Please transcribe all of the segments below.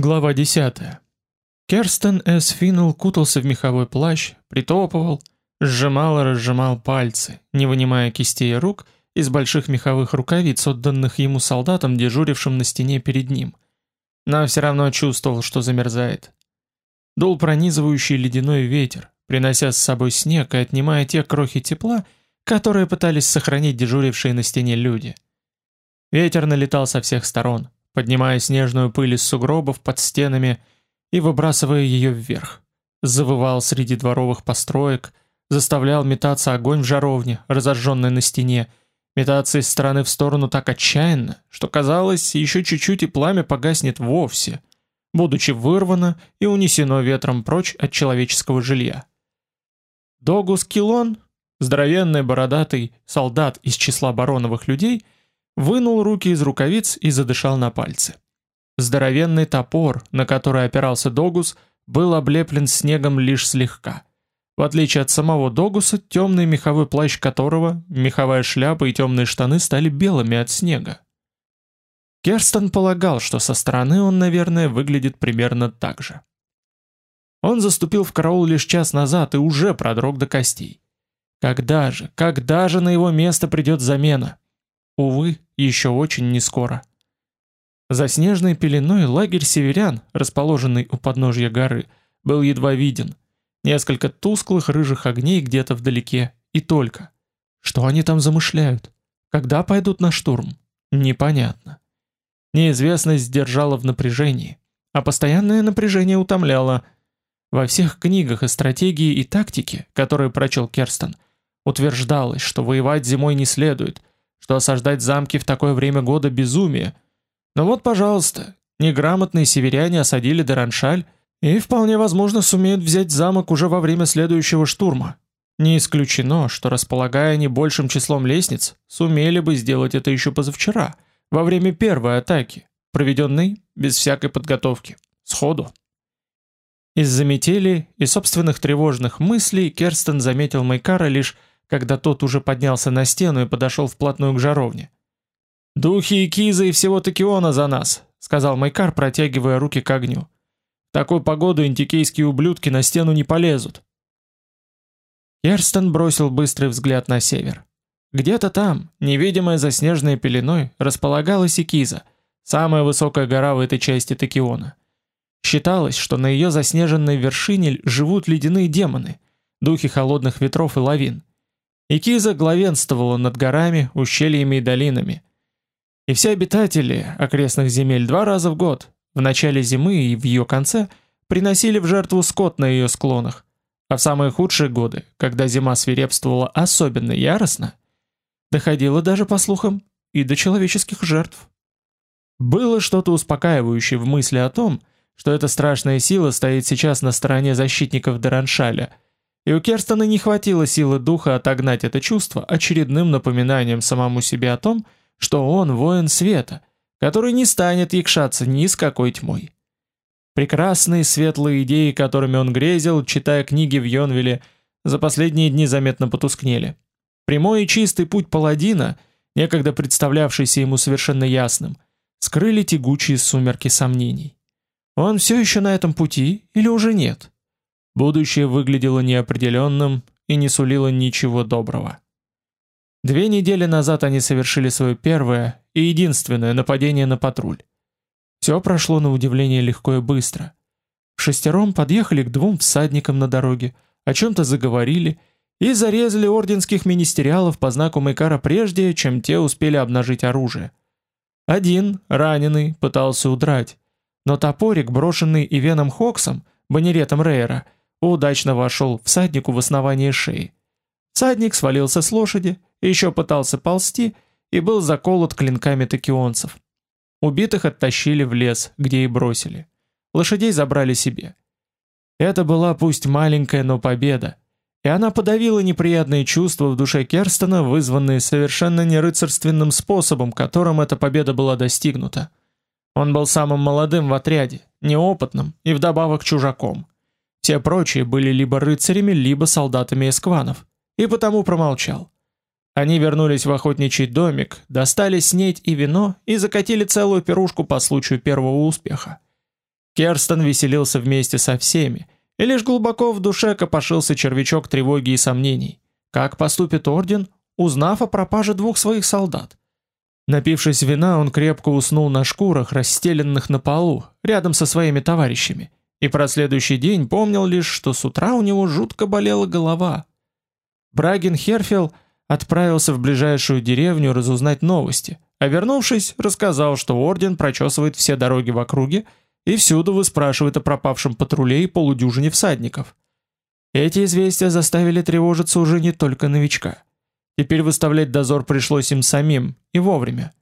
Глава 10. Керстен С. Финнелл кутался в меховой плащ, притопывал, сжимал и разжимал пальцы, не вынимая кистей рук из больших меховых рукавиц, отданных ему солдатам, дежурившим на стене перед ним. Но все равно чувствовал, что замерзает. Дул пронизывающий ледяной ветер, принося с собой снег и отнимая те крохи тепла, которые пытались сохранить дежурившие на стене люди. Ветер налетал со всех сторон, поднимая снежную пыль из сугробов под стенами и выбрасывая ее вверх. Завывал среди дворовых построек, заставлял метаться огонь в жаровне, разожженной на стене, метаться из стороны в сторону так отчаянно, что казалось, еще чуть-чуть и пламя погаснет вовсе, будучи вырвано и унесено ветром прочь от человеческого жилья. Догус Килон, здоровенный бородатый солдат из числа бароновых людей — вынул руки из рукавиц и задышал на пальцы. Здоровенный топор, на который опирался Догус, был облеплен снегом лишь слегка. В отличие от самого Догуса, темный меховой плащ которого, меховая шляпа и темные штаны стали белыми от снега. Керстен полагал, что со стороны он, наверное, выглядит примерно так же. Он заступил в караул лишь час назад и уже продрог до костей. Когда же, когда же на его место придет замена? Увы, еще очень не скоро. За снежной пеленой лагерь северян, расположенный у подножья горы, был едва виден. Несколько тусклых рыжих огней где-то вдалеке, и только. Что они там замышляют? Когда пойдут на штурм? Непонятно. Неизвестность держала в напряжении, а постоянное напряжение утомляло. Во всех книгах о стратегии и тактике, которые прочел Керстен, утверждалось, что воевать зимой не следует, что осаждать замки в такое время года безумие. Но вот, пожалуйста, неграмотные северяне осадили Дераншаль и вполне возможно сумеют взять замок уже во время следующего штурма. Не исключено, что располагая не большим числом лестниц, сумели бы сделать это еще позавчера, во время первой атаки, проведенной без всякой подготовки, сходу. Из-за метели и собственных тревожных мыслей Керстен заметил Майкара лишь когда тот уже поднялся на стену и подошел вплотную к жаровне. «Духи и кизы и всего Токиона за нас», — сказал Майкар, протягивая руки к огню. «В такую погоду интикейские ублюдки на стену не полезут». Керстен бросил быстрый взгляд на север. Где-то там, невидимая за снежной пеленой, располагалась Икиза, самая высокая гора в этой части Токиона. Считалось, что на ее заснеженной вершине живут ледяные демоны, духи холодных ветров и лавин. Икиза главенствовала над горами, ущельями и долинами. И все обитатели окрестных земель два раза в год, в начале зимы и в ее конце, приносили в жертву скот на ее склонах, а в самые худшие годы, когда зима свирепствовала особенно яростно, доходило даже по слухам и до человеческих жертв. Было что-то успокаивающее в мысли о том, что эта страшная сила стоит сейчас на стороне защитников Дераншаля – и у Керстона не хватило силы духа отогнать это чувство очередным напоминанием самому себе о том, что он воин света, который не станет якшаться ни с какой тьмой. Прекрасные светлые идеи, которыми он грезил, читая книги в Йонвилле, за последние дни заметно потускнели. Прямой и чистый путь паладина, некогда представлявшийся ему совершенно ясным, скрыли тягучие сумерки сомнений. Он все еще на этом пути или уже нет? Будущее выглядело неопределенным и не сулило ничего доброго. Две недели назад они совершили свое первое и единственное нападение на патруль. Все прошло на удивление легко и быстро. В шестером подъехали к двум всадникам на дороге, о чем-то заговорили и зарезали орденских министериалов по знаку Майкара прежде, чем те успели обнажить оружие. Один, раненый, пытался удрать, но топорик, брошенный Ивеном Хоксом, банеретом Рейера, — удачно вошел всаднику в основание шеи. Всадник свалился с лошади, еще пытался ползти и был заколот клинками токионцев. Убитых оттащили в лес, где и бросили. Лошадей забрали себе. Это была пусть маленькая, но победа, и она подавила неприятные чувства в душе Керстена, вызванные совершенно нерыцарственным способом, которым эта победа была достигнута. Он был самым молодым в отряде, неопытным и вдобавок чужаком. Все прочие были либо рыцарями, либо солдатами эскванов, и потому промолчал. Они вернулись в охотничий домик, достали снеть и вино и закатили целую пирушку по случаю первого успеха. Керстен веселился вместе со всеми, и лишь глубоко в душе копошился червячок тревоги и сомнений. Как поступит орден, узнав о пропаже двух своих солдат? Напившись вина, он крепко уснул на шкурах, расстеленных на полу, рядом со своими товарищами, и про следующий день помнил лишь, что с утра у него жутко болела голова. Брагин Херфел отправился в ближайшую деревню разузнать новости, а вернувшись, рассказал, что орден прочесывает все дороги в округе и всюду выспрашивает о пропавшем патруле и полудюжине всадников. Эти известия заставили тревожиться уже не только новичка. Теперь выставлять дозор пришлось им самим, и вовремя.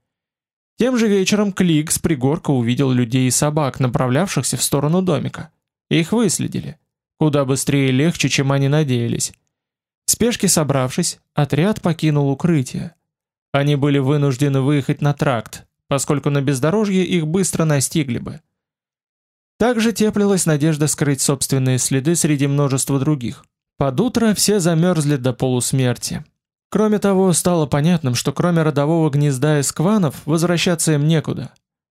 Тем же вечером Клик с пригорка увидел людей и собак, направлявшихся в сторону домика. Их выследили. Куда быстрее и легче, чем они надеялись. В спешке собравшись, отряд покинул укрытие. Они были вынуждены выехать на тракт, поскольку на бездорожье их быстро настигли бы. Также теплилась надежда скрыть собственные следы среди множества других. Под утро все замерзли до полусмерти. Кроме того, стало понятным, что кроме родового гнезда эскванов возвращаться им некуда.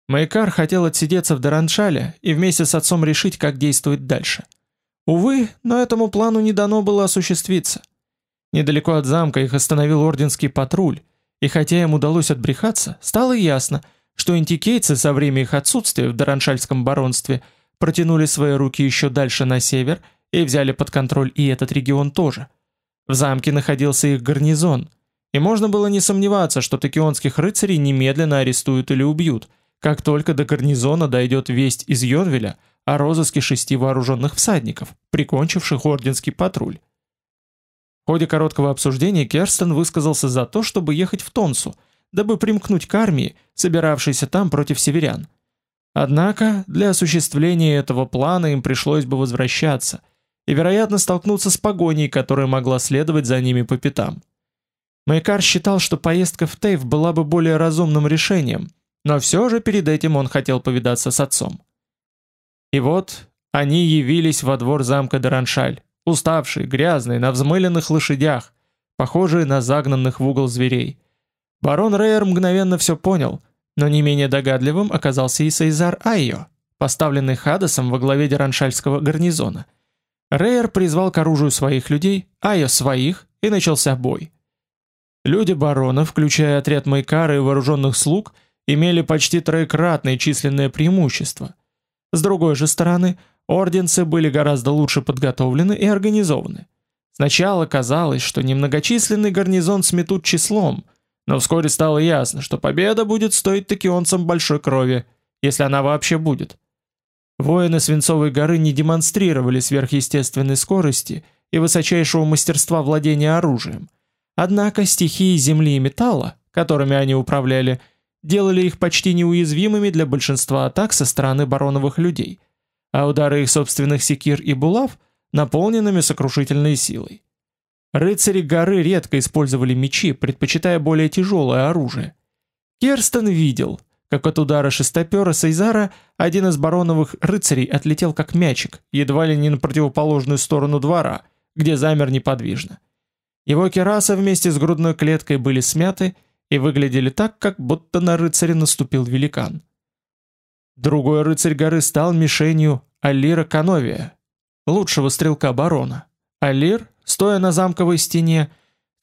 Майкар хотел отсидеться в Дараншале и вместе с отцом решить, как действовать дальше. Увы, но этому плану не дано было осуществиться. Недалеко от замка их остановил орденский патруль, и хотя им удалось отбрехаться, стало ясно, что антикейцы со времени их отсутствия в Дараншальском баронстве протянули свои руки еще дальше на север и взяли под контроль и этот регион тоже. В замке находился их гарнизон, и можно было не сомневаться, что токионских рыцарей немедленно арестуют или убьют, как только до гарнизона дойдет весть из Йонвеля о розыске шести вооруженных всадников, прикончивших орденский патруль. В ходе короткого обсуждения Керстен высказался за то, чтобы ехать в Тонсу, дабы примкнуть к армии, собиравшейся там против северян. Однако, для осуществления этого плана им пришлось бы возвращаться и, вероятно, столкнуться с погоней, которая могла следовать за ними по пятам. Майкар считал, что поездка в Тейв была бы более разумным решением, но все же перед этим он хотел повидаться с отцом. И вот они явились во двор замка Дараншаль, уставшие, грязные, на взмыленных лошадях, похожие на загнанных в угол зверей. Барон Рейер мгновенно все понял, но не менее догадливым оказался и Сейзар Айо, поставленный Хадасом во главе Дераншальского гарнизона. Рейер призвал к оружию своих людей, Айо своих, и начался бой. Люди барона, включая отряд Майкара и вооруженных слуг, имели почти троекратное численное преимущество. С другой же стороны, Орденцы были гораздо лучше подготовлены и организованы. Сначала казалось, что немногочисленный гарнизон сметут числом, но вскоре стало ясно, что победа будет стоить такионцам большой крови, если она вообще будет. Воины Свинцовой горы не демонстрировали сверхъестественной скорости и высочайшего мастерства владения оружием. Однако стихии земли и металла, которыми они управляли, делали их почти неуязвимыми для большинства атак со стороны бароновых людей – а удары их собственных секир и булав наполненными сокрушительной силой. Рыцари горы редко использовали мечи, предпочитая более тяжелое оружие. Керстен видел, как от удара шестопера Сейзара один из бароновых рыцарей отлетел как мячик, едва ли не на противоположную сторону двора, где замер неподвижно. Его кераса вместе с грудной клеткой были смяты и выглядели так, как будто на рыцаря наступил великан. Другой рыцарь горы стал мишенью Алира Кановия, лучшего стрелка барона. Алир, стоя на замковой стене,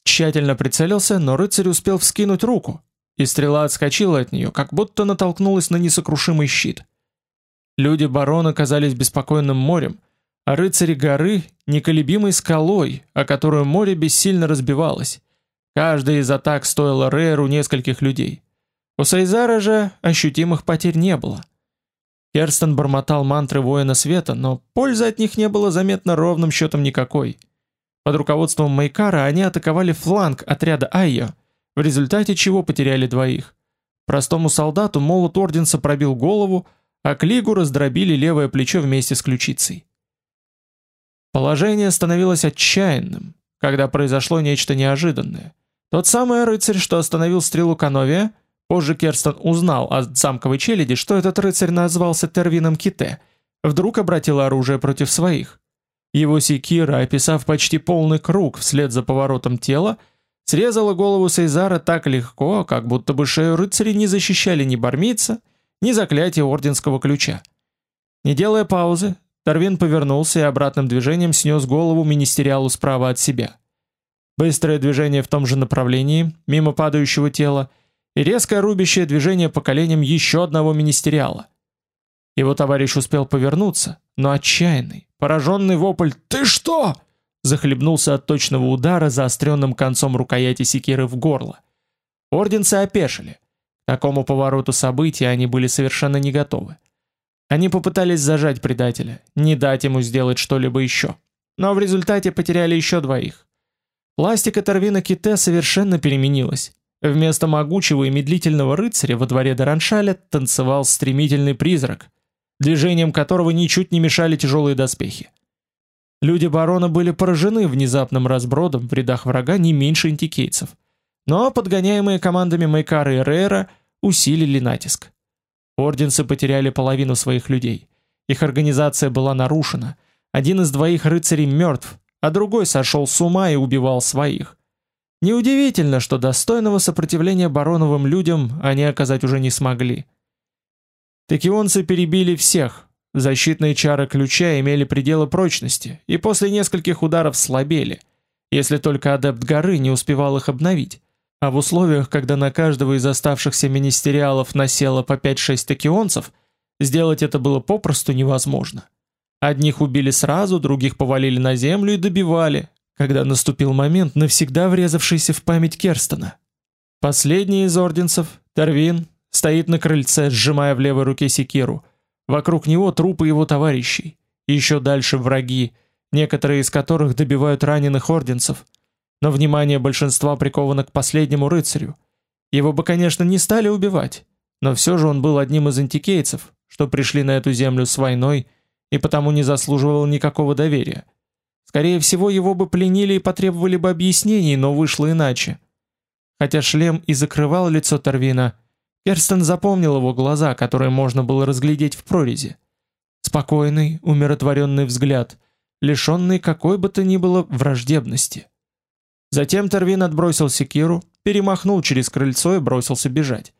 тщательно прицелился, но рыцарь успел вскинуть руку, и стрела отскочила от нее, как будто натолкнулась на несокрушимый щит. Люди барона казались беспокойным морем, а рыцари горы — неколебимой скалой, о которую море бессильно разбивалось. Каждая из атак стоила Рейру нескольких людей. У Сайзара же ощутимых потерь не было. Керстен бормотал мантры воина света, но пользы от них не было заметно ровным счетом никакой. Под руководством Майкара они атаковали фланг отряда Айо, в результате чего потеряли двоих. Простому солдату молот орденца пробил голову, а Клигу раздробили левое плечо вместе с ключицей. Положение становилось отчаянным, когда произошло нечто неожиданное. Тот самый рыцарь, что остановил стрелу Кановия, Позже Керстен узнал от замковой челяди, что этот рыцарь назвался Тервином Ките, вдруг обратил оружие против своих. Его секира, описав почти полный круг вслед за поворотом тела, срезала голову Сейзара так легко, как будто бы шею рыцаря не защищали ни бармица, ни заклятие орденского ключа. Не делая паузы, Тарвин повернулся и обратным движением снес голову министериалу справа от себя. Быстрое движение в том же направлении, мимо падающего тела, и резкое рубящее движение по коленям еще одного министериала. Его товарищ успел повернуться, но отчаянный, пораженный вопль «Ты что?» Захлебнулся от точного удара заостренным концом рукояти секиры в горло. Орденцы опешили. К такому повороту событий они были совершенно не готовы. Они попытались зажать предателя, не дать ему сделать что-либо еще. Но в результате потеряли еще двоих. Пластика Торвина Ките совершенно переменилась. Вместо могучего и медлительного рыцаря во дворе Дараншаля танцевал стремительный призрак, движением которого ничуть не мешали тяжелые доспехи. Люди барона были поражены внезапным разбродом в рядах врага не меньше антикейцев. Но подгоняемые командами Майкара и Рейра усилили натиск. Орденцы потеряли половину своих людей. Их организация была нарушена. Один из двоих рыцарей мертв, а другой сошел с ума и убивал своих. Неудивительно, что достойного сопротивления бароновым людям они оказать уже не смогли. Текионцы перебили всех. Защитные чары ключа имели пределы прочности и после нескольких ударов слабели, если только адепт горы не успевал их обновить. А в условиях, когда на каждого из оставшихся министериалов насело по 5-6 токионцев, сделать это было попросту невозможно. Одних убили сразу, других повалили на землю и добивали, когда наступил момент, навсегда врезавшийся в память Керстона. Последний из орденцев, Тарвин, стоит на крыльце, сжимая в левой руке секиру. Вокруг него трупы его товарищей. Еще дальше враги, некоторые из которых добивают раненых орденцев – но внимание большинства приковано к последнему рыцарю. Его бы, конечно, не стали убивать, но все же он был одним из антикейцев, что пришли на эту землю с войной и потому не заслуживал никакого доверия. Скорее всего, его бы пленили и потребовали бы объяснений, но вышло иначе. Хотя шлем и закрывал лицо Торвина, Керстен запомнил его глаза, которые можно было разглядеть в прорези. Спокойный, умиротворенный взгляд, лишенный какой бы то ни было враждебности. Затем Тервин отбросил секиру, перемахнул через крыльцо и бросился бежать.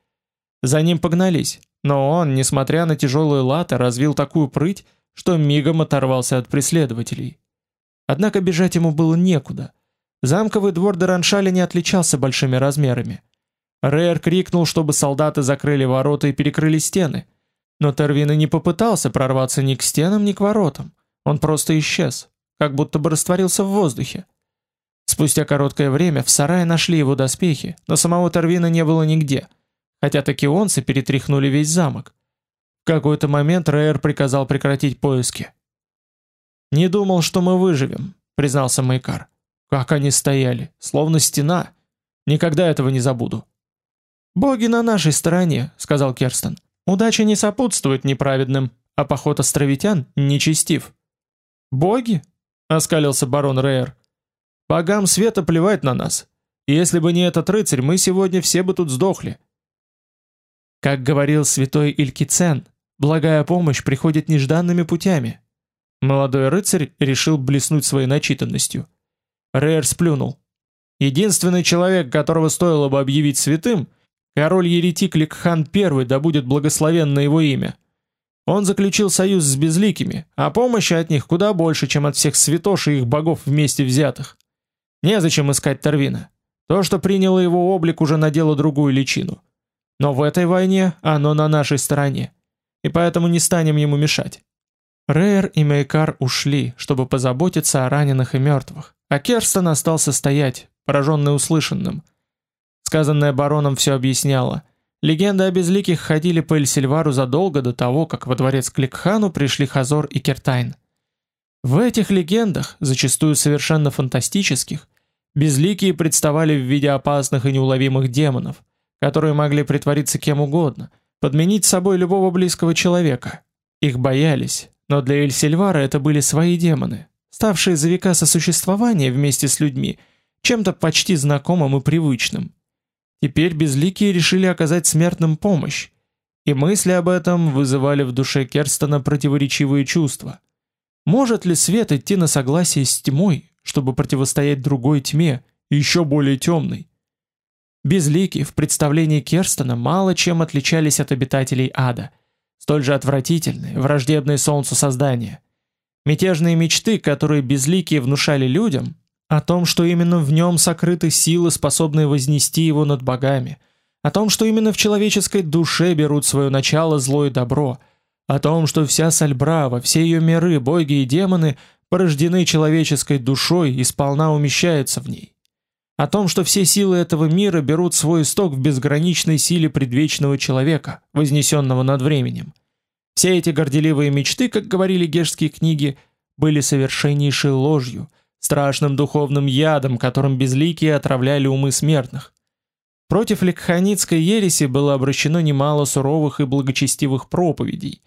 За ним погнались, но он, несмотря на тяжелые латы, развил такую прыть, что мигом оторвался от преследователей. Однако бежать ему было некуда. Замковый двор Дараншаля не отличался большими размерами. Рейер крикнул, чтобы солдаты закрыли ворота и перекрыли стены. Но Тервин и не попытался прорваться ни к стенам, ни к воротам. Он просто исчез, как будто бы растворился в воздухе. Спустя короткое время в сарае нашли его доспехи, но самого Торвина не было нигде, хотя токионцы перетряхнули весь замок. В какой-то момент Рейер приказал прекратить поиски. «Не думал, что мы выживем», — признался Майкар. «Как они стояли, словно стена. Никогда этого не забуду». «Боги на нашей стороне», — сказал Керстен. «Удача не сопутствует неправедным, а поход островитян нечестив». «Боги?» — оскалился барон Рейер. Богам света плевать на нас. Если бы не этот рыцарь, мы сегодня все бы тут сдохли. Как говорил святой Илькицен, благая помощь приходит нежданными путями. Молодой рыцарь решил блеснуть своей начитанностью. Рейер сплюнул. Единственный человек, которого стоило бы объявить святым, король-еретик Ликхан I, да будет благословенно его имя. Он заключил союз с безликими, а помощи от них куда больше, чем от всех святош и их богов вместе взятых. Незачем искать Торвина. То, что приняло его облик, уже надело другую личину. Но в этой войне оно на нашей стороне, и поэтому не станем ему мешать. Рейер и Мейкар ушли, чтобы позаботиться о раненых и мертвых, а Керстен остался стоять, пораженный услышанным. Сказанное бароном все объясняло. Легенды о безликих ходили по Эльсильвару задолго до того, как во дворец Кликхану пришли Хазор и Кертайн. В этих легендах, зачастую совершенно фантастических, безликие представали в виде опасных и неуловимых демонов, которые могли притвориться кем угодно, подменить собой любого близкого человека. Их боялись, но для Эльсильвара это были свои демоны, ставшие за века сосуществования вместе с людьми чем-то почти знакомым и привычным. Теперь безликие решили оказать смертным помощь, и мысли об этом вызывали в душе Керстона противоречивые чувства. Может ли свет идти на согласие с тьмой, чтобы противостоять другой тьме, еще более темной? Безлики в представлении Керстона мало чем отличались от обитателей ада. столь же отвратительные, враждебные солнцу создания. Мятежные мечты, которые безликие внушали людям, о том, что именно в нем сокрыты силы, способные вознести его над богами, о том, что именно в человеческой душе берут свое начало зло и добро, о том, что вся Сальбрава, все ее миры, боги и демоны порождены человеческой душой и сполна умещаются в ней о том, что все силы этого мира берут свой исток в безграничной силе предвечного человека, вознесенного над временем. Все эти горделивые мечты, как говорили гешские книги, были совершеннейшей ложью, страшным духовным ядом, которым безликие отравляли умы смертных. Против лекханицкой ереси было обращено немало суровых и благочестивых проповедей,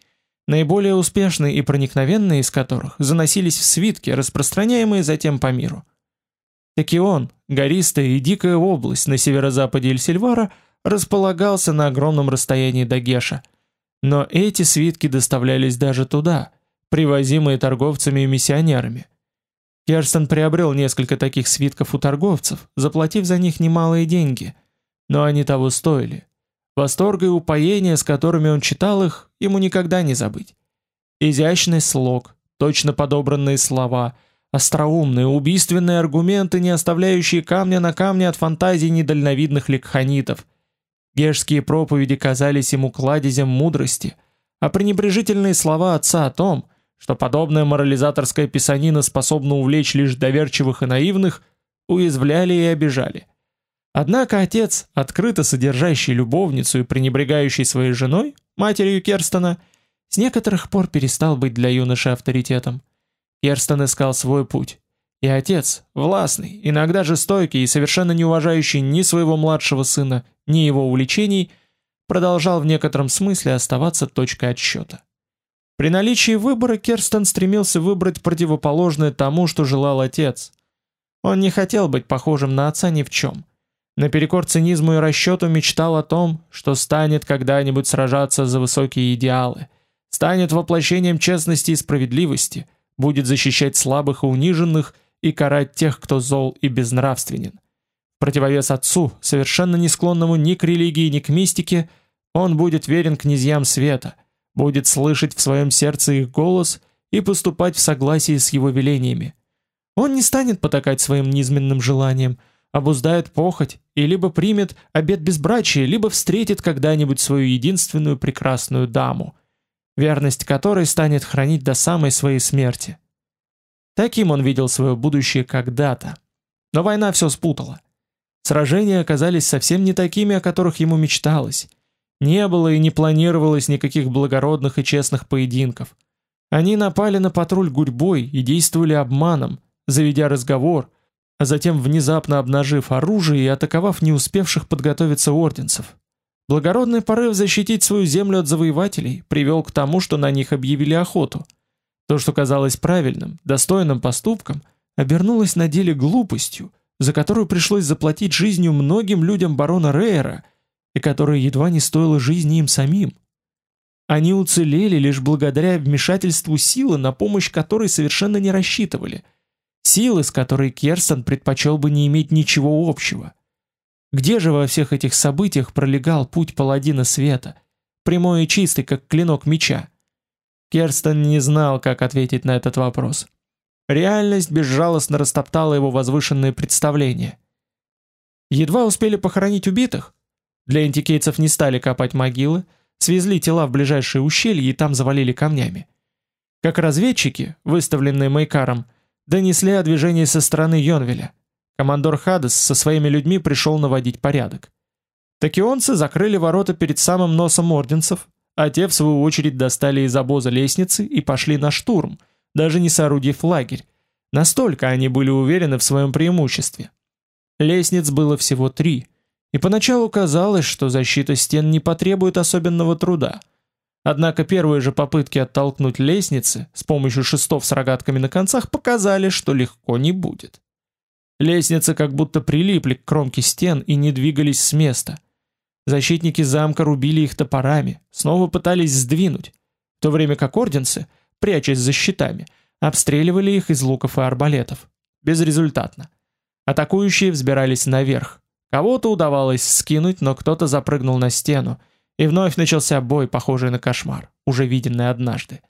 наиболее успешные и проникновенные из которых заносились в свитки, распространяемые затем по миру. Такион, гористая и дикая область на северо-западе Эльсильвара, располагался на огромном расстоянии до Геша. Но эти свитки доставлялись даже туда, привозимые торговцами и миссионерами. Керстен приобрел несколько таких свитков у торговцев, заплатив за них немалые деньги, но они того стоили. Восторг и упоение, с которыми он читал их, ему никогда не забыть. Изящный слог, точно подобранные слова — Остроумные, убийственные аргументы, не оставляющие камня на камне от фантазий недальновидных лекханитов. Гешские проповеди казались ему кладезем мудрости, а пренебрежительные слова отца о том, что подобная морализаторская писанина способна увлечь лишь доверчивых и наивных, уязвляли и обижали. Однако отец, открыто содержащий любовницу и пренебрегающий своей женой, матерью Керстона, с некоторых пор перестал быть для юноши авторитетом. Керстен искал свой путь. И отец, властный, иногда жестокий и совершенно не уважающий ни своего младшего сына, ни его увлечений, продолжал в некотором смысле оставаться точкой отсчета. При наличии выбора Керстен стремился выбрать противоположное тому, что желал отец. Он не хотел быть похожим на отца ни в чем. Наперекор цинизму и расчету мечтал о том, что станет когда-нибудь сражаться за высокие идеалы, станет воплощением честности и справедливости – будет защищать слабых и униженных и карать тех, кто зол и безнравственен. В противовес отцу, совершенно не склонному ни к религии, ни к мистике, он будет верен князьям света, будет слышать в своем сердце их голос и поступать в согласии с его велениями. Он не станет потакать своим низменным желаниям, обуздает похоть и либо примет обет безбрачия, либо встретит когда-нибудь свою единственную прекрасную даму – верность которой станет хранить до самой своей смерти. Таким он видел свое будущее когда-то. Но война все спутала. Сражения оказались совсем не такими, о которых ему мечталось. Не было и не планировалось никаких благородных и честных поединков. Они напали на патруль гурьбой и действовали обманом, заведя разговор, а затем внезапно обнажив оружие и атаковав не успевших подготовиться орденцев. Благородный порыв защитить свою землю от завоевателей привел к тому, что на них объявили охоту. То, что казалось правильным, достойным поступком, обернулось на деле глупостью, за которую пришлось заплатить жизнью многим людям барона Рейера, и которая едва не стоила жизни им самим. Они уцелели лишь благодаря вмешательству силы, на помощь которой совершенно не рассчитывали. Силы, с которой Керстен предпочел бы не иметь ничего общего – где же во всех этих событиях пролегал путь паладина света, прямой и чистый, как клинок меча? Керстен не знал, как ответить на этот вопрос. Реальность безжалостно растоптала его возвышенные представления. Едва успели похоронить убитых. Для антикейцев не стали копать могилы, свезли тела в ближайшие ущелья и там завалили камнями. Как разведчики, выставленные Майкаром, донесли о движении со стороны Йонвеля – Командор Хадес со своими людьми пришел наводить порядок. Такионцы закрыли ворота перед самым носом орденцев, а те в свою очередь достали из обоза лестницы и пошли на штурм, даже не соорудив лагерь. Настолько они были уверены в своем преимуществе. Лестниц было всего три, и поначалу казалось, что защита стен не потребует особенного труда. Однако первые же попытки оттолкнуть лестницы с помощью шестов с рогатками на концах показали, что легко не будет. Лестницы как будто прилипли к кромке стен и не двигались с места. Защитники замка рубили их топорами, снова пытались сдвинуть, в то время как орденцы, прячась за щитами, обстреливали их из луков и арбалетов. Безрезультатно. Атакующие взбирались наверх. Кого-то удавалось скинуть, но кто-то запрыгнул на стену, И вновь начался бой, похожий на кошмар, уже виденный однажды.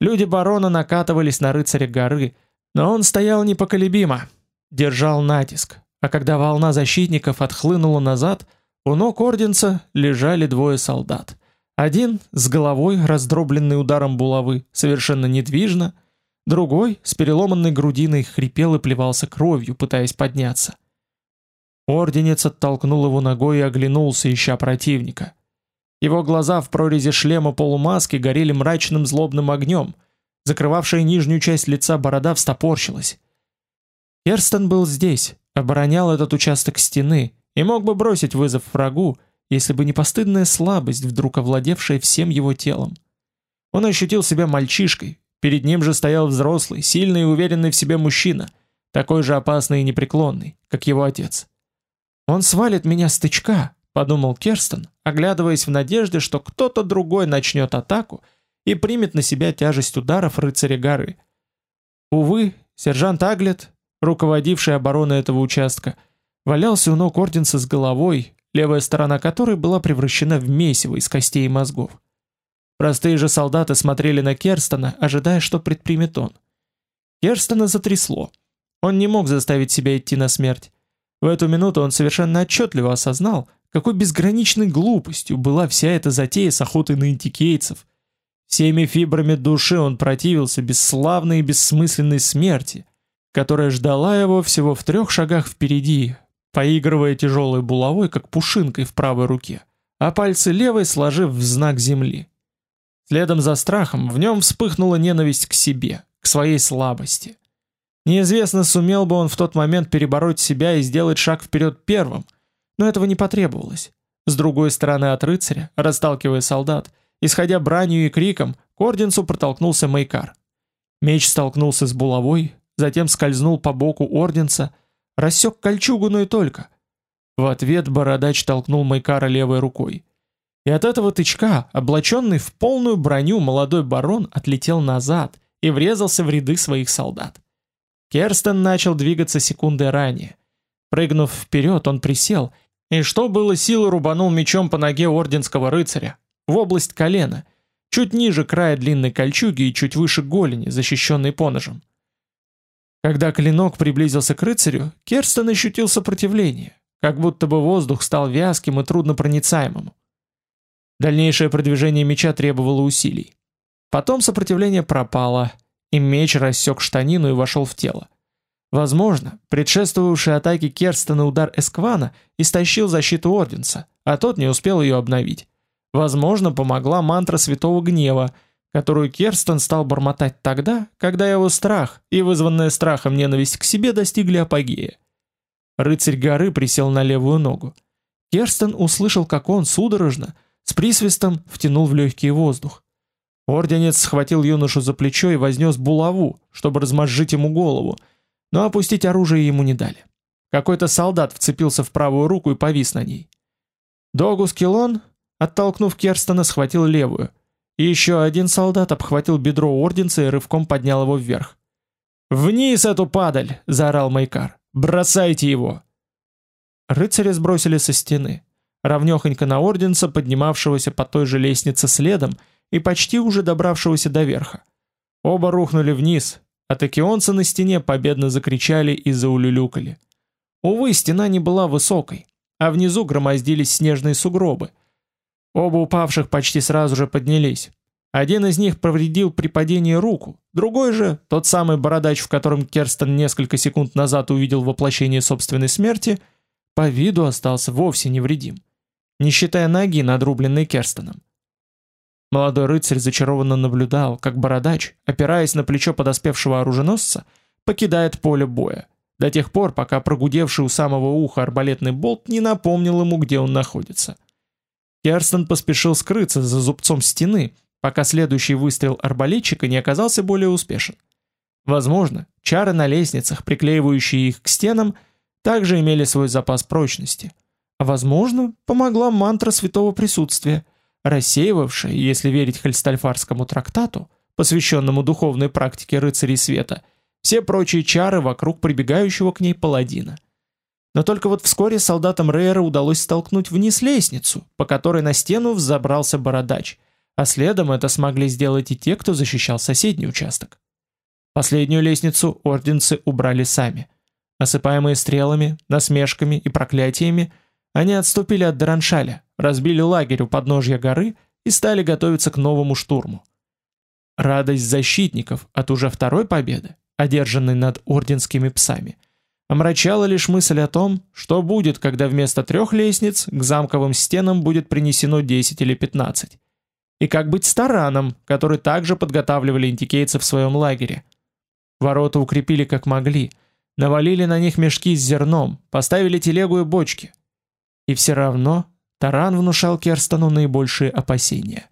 Люди барона накатывались на рыцаря горы, но он стоял непоколебимо, держал натиск. А когда волна защитников отхлынула назад, у ног орденца лежали двое солдат. Один с головой, раздробленной ударом булавы, совершенно недвижно, другой с переломанной грудиной хрипел и плевался кровью, пытаясь подняться. Орденец оттолкнул его ногой и оглянулся, ища противника. Его глаза в прорези шлема полумаски горели мрачным злобным огнем. Закрывавшая нижнюю часть лица борода встопорщилась. Керстен был здесь, оборонял этот участок стены и мог бы бросить вызов врагу, если бы не постыдная слабость, вдруг овладевшая всем его телом. Он ощутил себя мальчишкой, перед ним же стоял взрослый, сильный и уверенный в себе мужчина, такой же опасный и непреклонный, как его отец. Он свалит меня с тычка, подумал Керстен, оглядываясь в надежде, что кто-то другой начнет атаку и примет на себя тяжесть ударов рыцаря горы. Увы, сержант Аглет, руководивший обороной этого участка, валялся у ног орденца с головой, левая сторона которой была превращена в месиво из костей и мозгов. Простые же солдаты смотрели на Керстена, ожидая, что предпримет он. Керстена затрясло. Он не мог заставить себя идти на смерть. В эту минуту он совершенно отчетливо осознал, какой безграничной глупостью была вся эта затея с охотой на антикейцев. Всеми фибрами души он противился бесславной и бессмысленной смерти, которая ждала его всего в трех шагах впереди, поигрывая тяжелой булавой, как пушинкой в правой руке, а пальцы левой сложив в знак земли. Следом за страхом в нем вспыхнула ненависть к себе, к своей слабости. Неизвестно, сумел бы он в тот момент перебороть себя и сделать шаг вперед первым, но этого не потребовалось. С другой стороны от рыцаря, расталкивая солдат, исходя бранью и криком, к орденцу протолкнулся Майкар. Меч столкнулся с булавой, затем скользнул по боку орденца, рассек кольчугу, но и только. В ответ бородач толкнул Майкара левой рукой. И от этого тычка, облаченный в полную броню молодой барон отлетел назад и врезался в ряды своих солдат. Керстен начал двигаться секунды ранее. Прыгнув вперед, он присел и что было силы рубанул мечом по ноге орденского рыцаря, в область колена, чуть ниже края длинной кольчуги и чуть выше голени, защищенной поножем. Когда клинок приблизился к рыцарю, Керстен ощутил сопротивление, как будто бы воздух стал вязким и труднопроницаемым. Дальнейшее продвижение меча требовало усилий. Потом сопротивление пропало, и меч рассек штанину и вошел в тело. Возможно, предшествовавший атаке Керстена удар Эсквана истощил защиту Орденца, а тот не успел ее обновить. Возможно, помогла мантра Святого Гнева, которую Керстен стал бормотать тогда, когда его страх и вызванная страхом ненависть к себе достигли апогея. Рыцарь горы присел на левую ногу. Керстен услышал, как он судорожно, с присвистом втянул в легкий воздух. Орденец схватил юношу за плечо и вознес булаву, чтобы размозжить ему голову, но опустить оружие ему не дали. Какой-то солдат вцепился в правую руку и повис на ней. Догус Килон, оттолкнув Керстена, схватил левую, и еще один солдат обхватил бедро орденца и рывком поднял его вверх. «Вниз эту падаль!» — заорал Майкар. «Бросайте его!» Рыцаря сбросили со стены, равнёхонько на орденца, поднимавшегося по той же лестнице следом и почти уже добравшегося до верха. Оба рухнули вниз, а такионцы на стене победно закричали и заулюлюкали. Увы, стена не была высокой, а внизу громоздились снежные сугробы. Оба упавших почти сразу же поднялись. Один из них повредил при падении руку, другой же, тот самый бородач, в котором Керстен несколько секунд назад увидел воплощение собственной смерти, по виду остался вовсе невредим, не считая ноги, надрубленной Керстеном. Молодой рыцарь зачарованно наблюдал, как бородач, опираясь на плечо подоспевшего оруженосца, покидает поле боя, до тех пор, пока прогудевший у самого уха арбалетный болт не напомнил ему, где он находится. Керстен поспешил скрыться за зубцом стены, пока следующий выстрел арбалетчика не оказался более успешен. Возможно, чары на лестницах, приклеивающие их к стенам, также имели свой запас прочности. А возможно, помогла мантра святого присутствия – рассеивавшая, если верить Хальстальфарскому трактату, посвященному духовной практике рыцарей света, все прочие чары вокруг прибегающего к ней паладина. Но только вот вскоре солдатам Рейера удалось столкнуть вниз лестницу, по которой на стену взобрался бородач, а следом это смогли сделать и те, кто защищал соседний участок. Последнюю лестницу орденцы убрали сами. Осыпаемые стрелами, насмешками и проклятиями, они отступили от Дараншаля, разбили лагерь у подножья горы и стали готовиться к новому штурму. Радость защитников от уже второй победы, одержанной над орденскими псами, омрачала лишь мысль о том, что будет, когда вместо трех лестниц к замковым стенам будет принесено 10 или 15. И как быть с тараном, который также подготавливали интикейцы в своем лагере. Ворота укрепили как могли, навалили на них мешки с зерном, поставили телегу и бочки. И все равно таран внушал Керстону наибольшие опасения.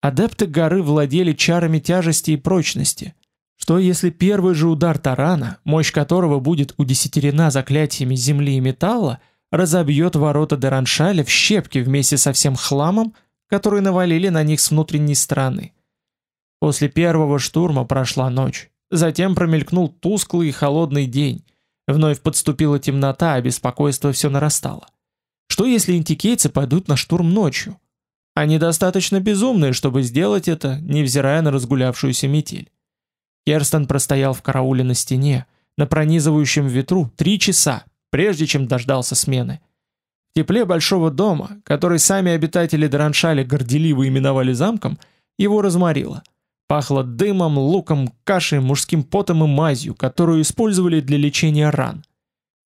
Адепты горы владели чарами тяжести и прочности. Что если первый же удар тарана, мощь которого будет удесятерена заклятиями земли и металла, разобьет ворота Дераншаля в щепки вместе со всем хламом, который навалили на них с внутренней стороны. После первого штурма прошла ночь. Затем промелькнул тусклый и холодный день. Вновь подступила темнота, а беспокойство все нарастало. Что если интикейцы пойдут на штурм ночью? Они достаточно безумные, чтобы сделать это, невзирая на разгулявшуюся метель. Керстен простоял в карауле на стене, на пронизывающем ветру, три часа, прежде чем дождался смены. В тепле большого дома, который сами обитатели Драншали горделиво именовали замком, его разморило. Пахло дымом, луком, кашей, мужским потом и мазью, которую использовали для лечения ран.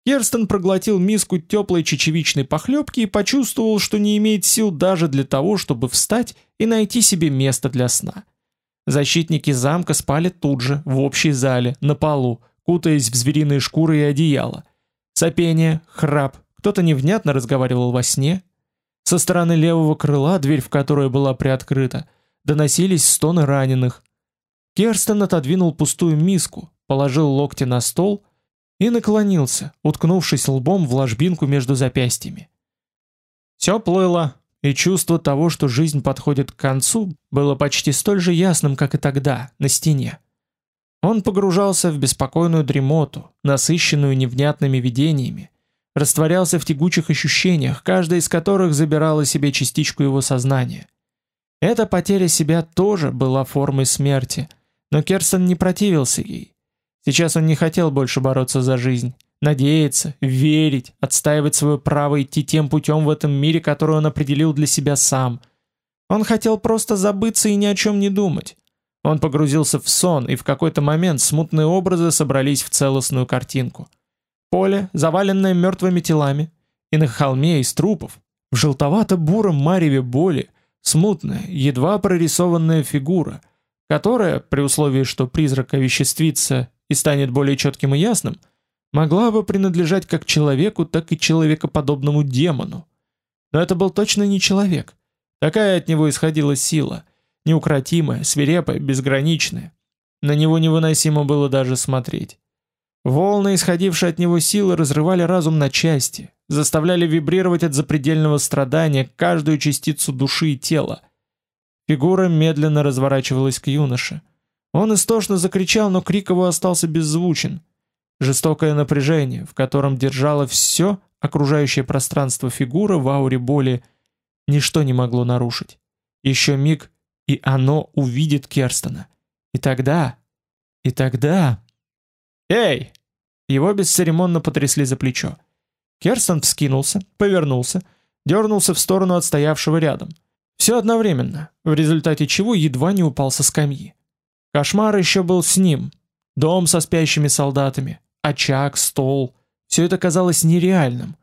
Керстен проглотил миску теплой чечевичной похлебки и почувствовал, что не имеет сил даже для того, чтобы встать и найти себе место для сна. Защитники замка спали тут же, в общей зале, на полу, кутаясь в звериные шкуры и одеяла. Сопение, храп, кто-то невнятно разговаривал во сне. Со стороны левого крыла, дверь в которое была приоткрыта, доносились стоны раненых. Керстен отодвинул пустую миску, положил локти на стол и наклонился, уткнувшись лбом в ложбинку между запястьями. Все плыло, и чувство того, что жизнь подходит к концу, было почти столь же ясным, как и тогда, на стене. Он погружался в беспокойную дремоту, насыщенную невнятными видениями, растворялся в тягучих ощущениях, каждая из которых забирала себе частичку его сознания. Эта потеря себя тоже была формой смерти, но Керсон не противился ей. Сейчас он не хотел больше бороться за жизнь, надеяться, верить, отстаивать свое право идти тем путем в этом мире, который он определил для себя сам. Он хотел просто забыться и ни о чем не думать. Он погрузился в сон, и в какой-то момент смутные образы собрались в целостную картинку. Поле, заваленное мертвыми телами, и на холме из трупов, в желтовато-буром мареве боли, смутная, едва прорисованная фигура, которая, при условии, что призрак овеществится и станет более четким и ясным, могла бы принадлежать как человеку, так и человекоподобному демону. Но это был точно не человек. Такая от него исходила сила, неукротимая, свирепая, безграничная. На него невыносимо было даже смотреть. Волны, исходившие от него силы, разрывали разум на части, заставляли вибрировать от запредельного страдания каждую частицу души и тела. Фигура медленно разворачивалась к юноше. Он истошно закричал, но крик его остался беззвучен. Жестокое напряжение, в котором держало все окружающее пространство фигура в ауре боли, ничто не могло нарушить. Еще миг, и оно увидит Керстона. И тогда... И тогда... «Эй!» Его бесцеремонно потрясли за плечо. Керстон вскинулся, повернулся, дернулся в сторону отстоявшего рядом. Все одновременно, в результате чего едва не упал со скамьи. Кошмар еще был с ним. Дом со спящими солдатами, очаг, стол. Все это казалось нереальным.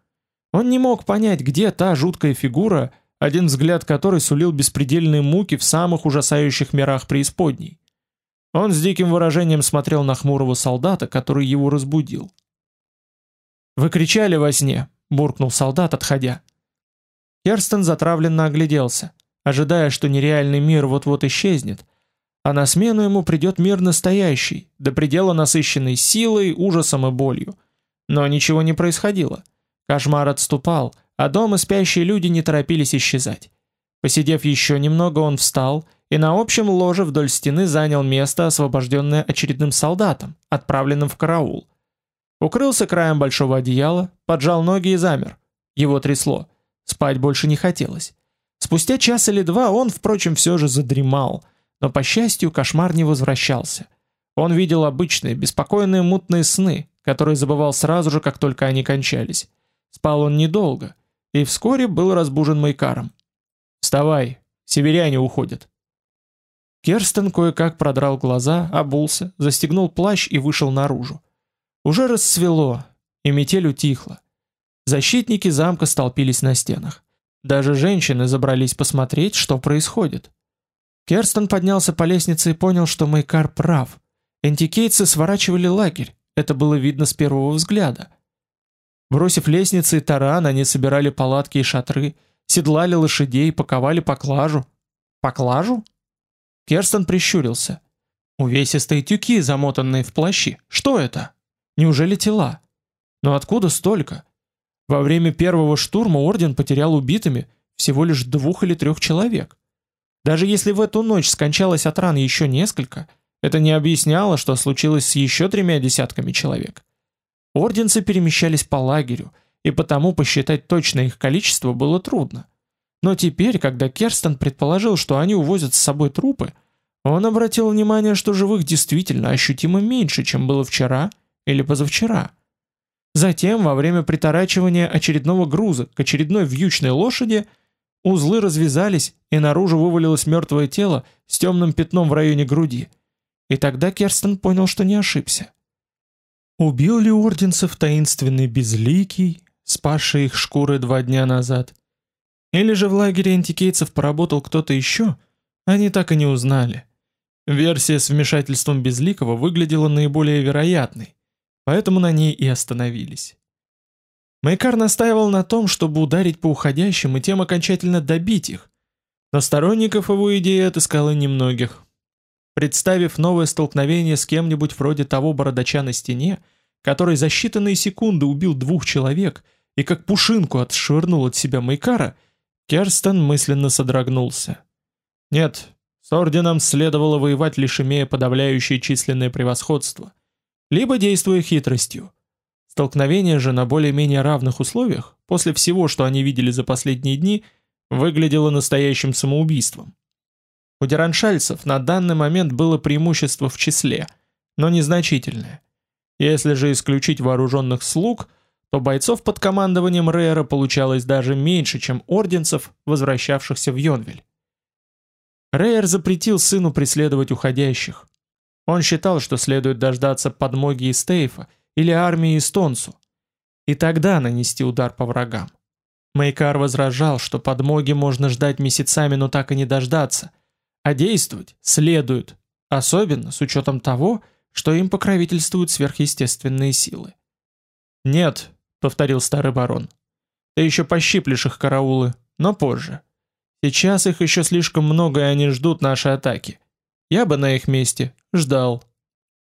Он не мог понять, где та жуткая фигура, один взгляд которой сулил беспредельные муки в самых ужасающих мирах преисподней. Он с диким выражением смотрел на хмурого солдата, который его разбудил. «Вы кричали во сне!» — буркнул солдат, отходя. Керстен затравленно огляделся, ожидая, что нереальный мир вот-вот исчезнет, а на смену ему придет мир настоящий, до предела насыщенный силой, ужасом и болью. Но ничего не происходило. Кошмар отступал, а дома спящие люди не торопились исчезать. Посидев еще немного, он встал и на общем ложе вдоль стены занял место, освобожденное очередным солдатом, отправленным в караул. Укрылся краем большого одеяла, поджал ноги и замер. Его трясло. Спать больше не хотелось. Спустя час или два он, впрочем, все же задремал, но, по счастью, кошмар не возвращался. Он видел обычные, беспокойные мутные сны, которые забывал сразу же, как только они кончались. Спал он недолго, и вскоре был разбужен Майкаром. «Вставай, северяне уходят». Керстен кое-как продрал глаза, обулся, застегнул плащ и вышел наружу. Уже рассвело, и метель утихла. Защитники замка столпились на стенах. Даже женщины забрались посмотреть, что происходит. Керстен поднялся по лестнице и понял, что Майкар прав. Энтикейцы сворачивали лагерь, это было видно с первого взгляда. Бросив лестницы и таран, они собирали палатки и шатры, седлали лошадей, паковали поклажу. Поклажу? Керстен прищурился. Увесистые тюки, замотанные в плащи. Что это? Неужели тела? Но откуда столько? Во время первого штурма орден потерял убитыми всего лишь двух или трех человек. Даже если в эту ночь скончалось от ран еще несколько, это не объясняло, что случилось с еще тремя десятками человек. Орденцы перемещались по лагерю, и потому посчитать точно их количество было трудно. Но теперь, когда Керстен предположил, что они увозят с собой трупы, он обратил внимание, что живых действительно ощутимо меньше, чем было вчера или позавчера. Затем, во время приторачивания очередного груза к очередной вьючной лошади, узлы развязались, и наружу вывалилось мертвое тело с темным пятном в районе груди. И тогда Керстен понял, что не ошибся. Убил ли орденцев таинственный безликий, спасший их шкуры два дня назад? Или же в лагере антикейцев поработал кто-то еще? Они так и не узнали. Версия с вмешательством Безликого выглядела наиболее вероятной, поэтому на ней и остановились. Майкар настаивал на том, чтобы ударить по уходящим и тем окончательно добить их, но сторонников его идеи отыскало немногих. Представив новое столкновение с кем-нибудь вроде того бородача на стене, который за считанные секунды убил двух человек и как пушинку отшвырнул от себя Майкара, Керстен мысленно содрогнулся. Нет, с орденом следовало воевать лишь имея подавляющее численное превосходство, либо действуя хитростью. Столкновение же на более-менее равных условиях, после всего, что они видели за последние дни, выглядело настоящим самоубийством. У дераншальцев на данный момент было преимущество в числе, но незначительное. Если же исключить вооруженных слуг – то бойцов под командованием Рейера получалось даже меньше, чем орденцев, возвращавшихся в Йонвиль. Рейер запретил сыну преследовать уходящих. Он считал, что следует дождаться подмоги из Тейфа или армии из Тонсу, и тогда нанести удар по врагам. Майкар возражал, что подмоги можно ждать месяцами, но так и не дождаться, а действовать следует, особенно с учетом того, что им покровительствуют сверхъестественные силы. Нет, — повторил старый барон. «Ты еще пощиплешь их караулы, но позже. Сейчас их еще слишком много, и они ждут нашей атаки. Я бы на их месте ждал».